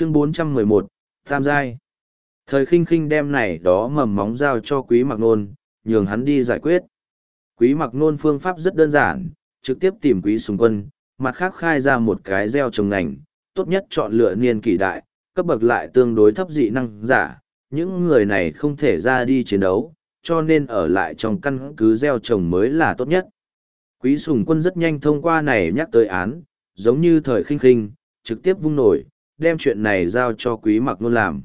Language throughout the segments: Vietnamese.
Chương 411, Tam Giai Thời khinh khinh đem này đó mầm móng giao cho quý mặc nôn, nhường hắn đi giải quyết. Quý mặc nôn phương pháp rất đơn giản, trực tiếp tìm quý sùng quân, mặt khác khai ra một cái gieo trồng ngành, tốt nhất chọn lựa niên kỷ đại, cấp bậc lại tương đối thấp dị năng giả, những người này không thể ra đi chiến đấu, cho nên ở lại trong căn cứ gieo trồng mới là tốt nhất. Quý sùng quân rất nhanh thông qua này nhắc tới án, giống như thời khinh khinh, trực tiếp vung nổi, đem chuyện này giao cho quý mặc nôn làm.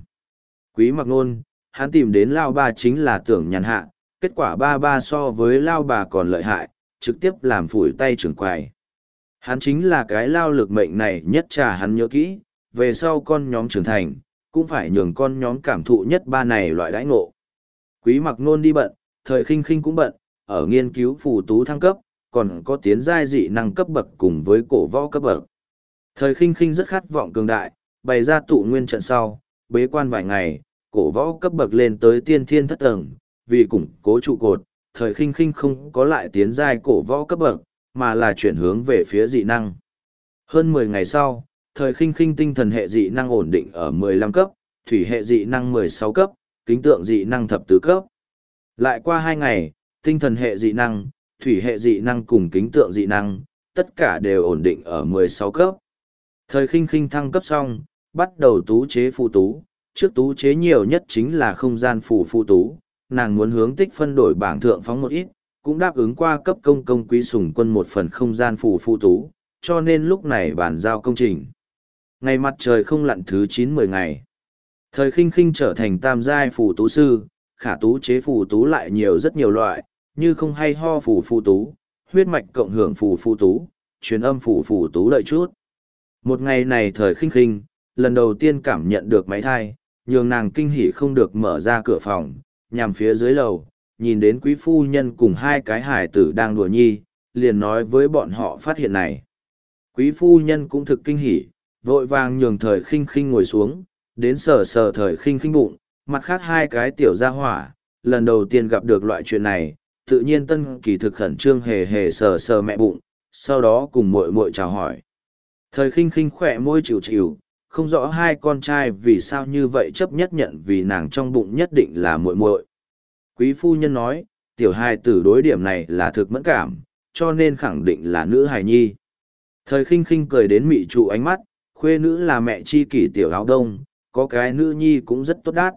Quý mặc nôn, hắn tìm đến lao ba chính là tưởng nhàn hạ, kết quả ba ba so với lao bà còn lợi hại, trực tiếp làm phủi tay trưởng quài. Hắn chính là cái lao lực mệnh này nhất trà hắn nhớ kỹ, về sau con nhóm trưởng thành, cũng phải nhường con nhóm cảm thụ nhất ba này loại đãi ngộ. Quý mặc nôn đi bận, thời khinh khinh cũng bận, ở nghiên cứu phù tú thăng cấp, còn có tiến giai dị năng cấp bậc cùng với cổ võ cấp bậc. Thời khinh khinh rất khát vọng cường đại, bày ra tụ nguyên trận sau, bế quan vài ngày, cổ võ cấp bậc lên tới tiên thiên thất tầng, vì củng cố trụ cột, thời khinh khinh không có lại tiến giai cổ võ cấp bậc, mà là chuyển hướng về phía dị năng. Hơn mười ngày sau, thời khinh khinh tinh thần hệ dị năng ổn định ở mười lăm cấp, thủy hệ dị năng mười sáu cấp, kính tượng dị năng thập tứ cấp. Lại qua hai ngày, tinh thần hệ dị năng, thủy hệ dị năng cùng kính tượng dị năng, tất cả đều ổn định ở mười sáu cấp. Thời khinh khinh thăng cấp xong, bắt đầu tú chế phụ tú, trước tú chế nhiều nhất chính là không gian phủ phụ tú, nàng muốn hướng tích phân đổi bảng thượng phóng một ít, cũng đáp ứng qua cấp công công quý sùng quân một phần không gian phủ phụ tú, cho nên lúc này bàn giao công trình. Ngày mặt trời không lặn thứ chín mười ngày. Thời khinh khinh trở thành tam giai phủ tú sư, khả tú chế phủ tú lại nhiều rất nhiều loại, như không hay ho phủ phụ tú, huyết mạch cộng hưởng phủ phụ tú, truyền âm phủ phủ tú lợi chút. Một ngày này thời khinh khinh, lần đầu tiên cảm nhận được máy thai, nhường nàng kinh hỉ không được mở ra cửa phòng, nhằm phía dưới lầu, nhìn đến quý phu nhân cùng hai cái hải tử đang đùa nhi, liền nói với bọn họ phát hiện này. Quý phu nhân cũng thực kinh hỉ, vội vàng nhường thời khinh khinh ngồi xuống, đến sờ sờ thời khinh khinh bụng, mặt khác hai cái tiểu gia hỏa, lần đầu tiên gặp được loại chuyện này, tự nhiên tân kỳ thực khẩn trương hề hề sờ sờ mẹ bụng, sau đó cùng muội muội chào hỏi. Thời khinh khinh khỏe môi chịu chịu, không rõ hai con trai vì sao như vậy chấp nhất nhận vì nàng trong bụng nhất định là muội muội. Quý phu nhân nói, tiểu hài tử đối điểm này là thực mẫn cảm, cho nên khẳng định là nữ hài nhi. Thời khinh khinh cười đến mị trụ ánh mắt, khuê nữ là mẹ chi kỷ tiểu áo đông, có cái nữ nhi cũng rất tốt đát.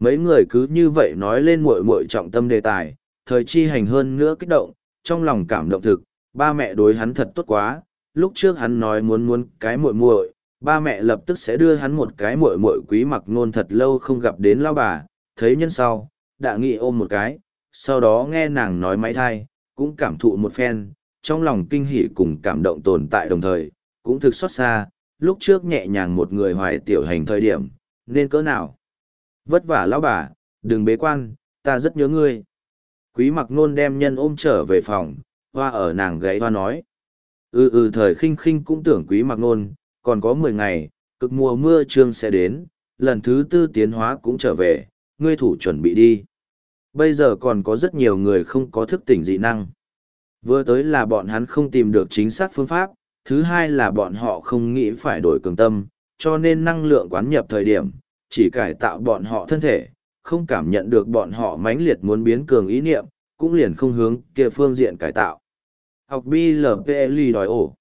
Mấy người cứ như vậy nói lên muội muội trọng tâm đề tài, thời chi hành hơn nữa kích động, trong lòng cảm động thực, ba mẹ đối hắn thật tốt quá, lúc trước hắn nói muốn muốn cái muội muội, ba mẹ lập tức sẽ đưa hắn một cái muội muội quý mặc nôn thật lâu không gặp đến lao bà, thấy nhân sau, đã nghĩ ôm một cái, sau đó nghe nàng nói máy thai, cũng cảm thụ một phen, trong lòng kinh hỉ cùng cảm động tồn tại đồng thời, cũng thực xót xa, lúc trước nhẹ nhàng một người hoài tiểu hành thời điểm, nên cỡ nào. Vất vả lão bà, đừng bế quan, ta rất nhớ ngươi. Quý mặc nôn đem nhân ôm trở về phòng, hoa ở nàng gáy hoa nói. Ừ ừ thời khinh khinh cũng tưởng quý mặc nôn, còn có mười ngày, cực mùa mưa trương sẽ đến, lần thứ tư tiến hóa cũng trở về, ngươi thủ chuẩn bị đi. Bây giờ còn có rất nhiều người không có thức tỉnh dị năng. Vừa tới là bọn hắn không tìm được chính xác phương pháp, thứ hai là bọn họ không nghĩ phải đổi cường tâm, cho nên năng lượng quán nhập thời điểm, chỉ cải tạo bọn họ thân thể, không cảm nhận được bọn họ mãnh liệt muốn biến cường ý niệm, cũng liền không hướng kia phương diện cải tạo. Học blply đòi ổ.